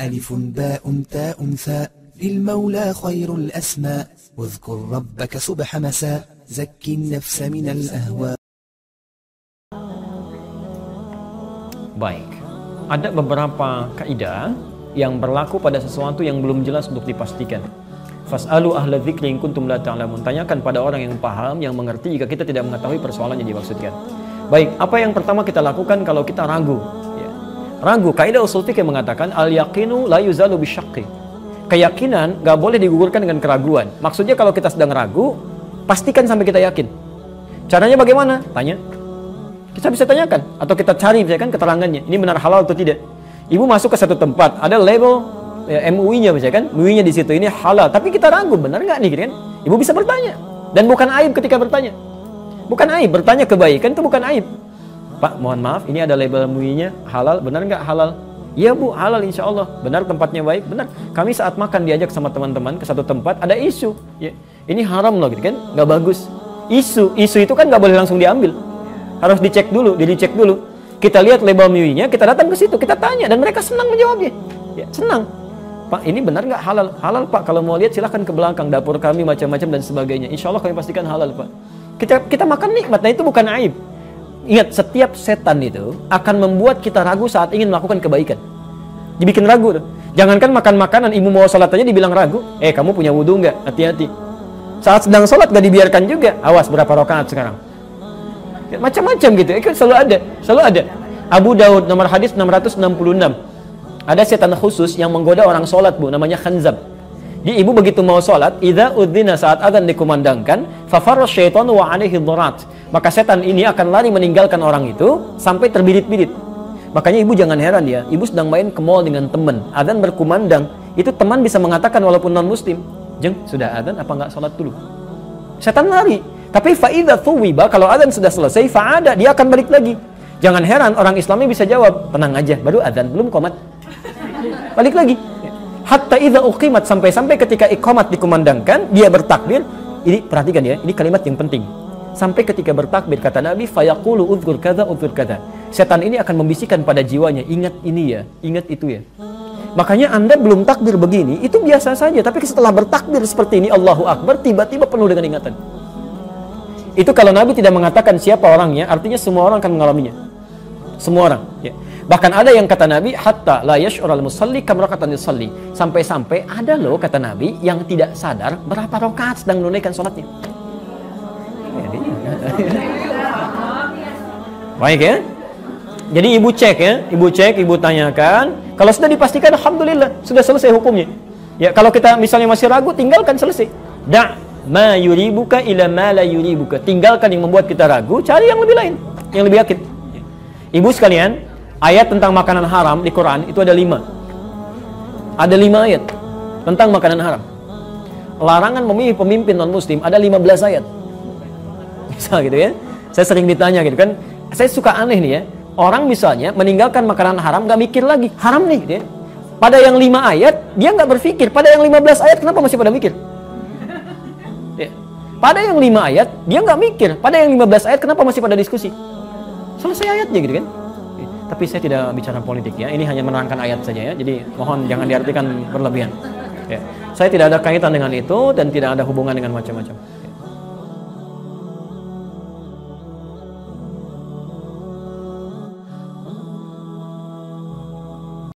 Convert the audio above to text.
ألف باء تاء ثاء للمولى خير الأسماء واذكر ربك صبح مساء زك النفس من الأهواء Baik, ada beberapa kaidah yang berlaku pada sesuatu yang belum jelas untuk dipastikan. Fas'alu ahla dzikri in kuntum la ta'lamun. Tanyakan pada orang yang paham, yang mengerti jika kita tidak mengetahui persoalan yang dimaksudkan. Baik, apa yang pertama kita lakukan kalau kita ragu? Ragu, kaidah usul fikih mengatakan al yaqinu la yuzalu bisyakki. Keyakinan gak boleh digugurkan dengan keraguan. Maksudnya kalau kita sedang ragu, pastikan sampai kita yakin. Caranya bagaimana? Tanya. Kita bisa tanyakan atau kita cari misalkan keterangannya. Ini benar halal atau tidak? Ibu masuk ke satu tempat, ada label ya, MUI-nya misalkan, MUI-nya di situ ini halal, tapi kita ragu benar nggak nih, gitu kan? Ibu bisa bertanya dan bukan aib ketika bertanya. Bukan aib, bertanya kebaikan itu bukan aib. Pak, mohon maaf, ini ada label MUI-nya halal, benar nggak halal? Iya bu, halal insya Allah. Benar tempatnya baik, benar. Kami saat makan diajak sama teman-teman ke satu tempat, ada isu. Ya, ini haram loh, gitu kan? Nggak bagus. Isu, isu itu kan nggak boleh langsung diambil harus dicek dulu, dicek dulu. Kita lihat label MUI-nya, kita datang ke situ, kita tanya dan mereka senang menjawabnya. Ya, senang. Pak, ini benar nggak halal? Halal Pak, kalau mau lihat silahkan ke belakang dapur kami macam-macam dan sebagainya. Insya Allah kami pastikan halal Pak. Kita kita makan nikmat, nah itu bukan aib. Ingat, setiap setan itu akan membuat kita ragu saat ingin melakukan kebaikan. Dibikin ragu tuh. Jangankan makan makanan, ibu mau sholat aja dibilang ragu. Eh, kamu punya wudhu nggak? Hati-hati. Saat sedang sholat gak dibiarkan juga. Awas berapa rakaat sekarang? Macam-macam gitu kan selalu ada selalu ada Abu Daud nomor hadis 666 ada setan khusus yang menggoda orang sholat bu namanya Khanzab di ibu begitu mau sholat idza udzina saat adzan dikumandangkan fafarra syaitanu wa alaihi dharat maka setan ini akan lari meninggalkan orang itu sampai terbirit-birit makanya ibu jangan heran ya ibu sedang main ke mall dengan teman adzan berkumandang itu teman bisa mengatakan walaupun non muslim jeng sudah adzan apa nggak sholat dulu setan lari tapi faida thuwiba kalau adzan sudah selesai faada dia akan balik lagi. Jangan heran orang Islami bisa jawab, tenang aja, baru adzan belum komat. Balik lagi. Hatta idza uqimat sampai-sampai ketika iqamat dikumandangkan, dia bertakbir. Ini perhatikan ya, ini kalimat yang penting. Sampai ketika bertakbir kata Nabi fayaqulu udzkur kadza udzkur kadza. Setan ini akan membisikkan pada jiwanya, ingat ini ya, ingat itu ya. Makanya Anda belum takbir begini, itu biasa saja. Tapi setelah bertakbir seperti ini, Allahu Akbar, tiba-tiba penuh dengan ingatan. Itu kalau Nabi tidak mengatakan siapa orangnya, artinya semua orang akan mengalaminya. Semua orang. Ya. Bahkan ada yang kata Nabi, hatta la yash'ural musalli kamrakatan yusalli. Sampai-sampai ada loh kata Nabi yang tidak sadar berapa rakaat sedang menunaikan sholatnya. Baik ya. Jadi ibu cek ya, ibu cek, ibu tanyakan. Kalau sudah dipastikan, alhamdulillah sudah selesai hukumnya. Ya kalau kita misalnya masih ragu, tinggalkan selesai. Da ma yuribuka ila ma la yuribuka. Tinggalkan yang membuat kita ragu, cari yang lebih lain, yang lebih yakin. Ibu sekalian, ayat tentang makanan haram di Quran itu ada lima. Ada lima ayat tentang makanan haram. Larangan memilih pemimpin non muslim ada 15 ayat. Misal gitu ya. Saya sering ditanya gitu kan, saya suka aneh nih ya. Orang misalnya meninggalkan makanan haram gak mikir lagi, haram nih gitu ya. Pada yang lima ayat, dia nggak berpikir. Pada yang 15 ayat, kenapa masih pada mikir? Pada yang lima ayat, dia nggak mikir. Pada yang 15 ayat, kenapa masih pada diskusi? Selesai ayatnya gitu kan? Tapi saya tidak bicara politik ya. Ini hanya menerangkan ayat saja ya. Jadi mohon jangan diartikan berlebihan. Ya. Saya tidak ada kaitan dengan itu dan tidak ada hubungan dengan macam-macam.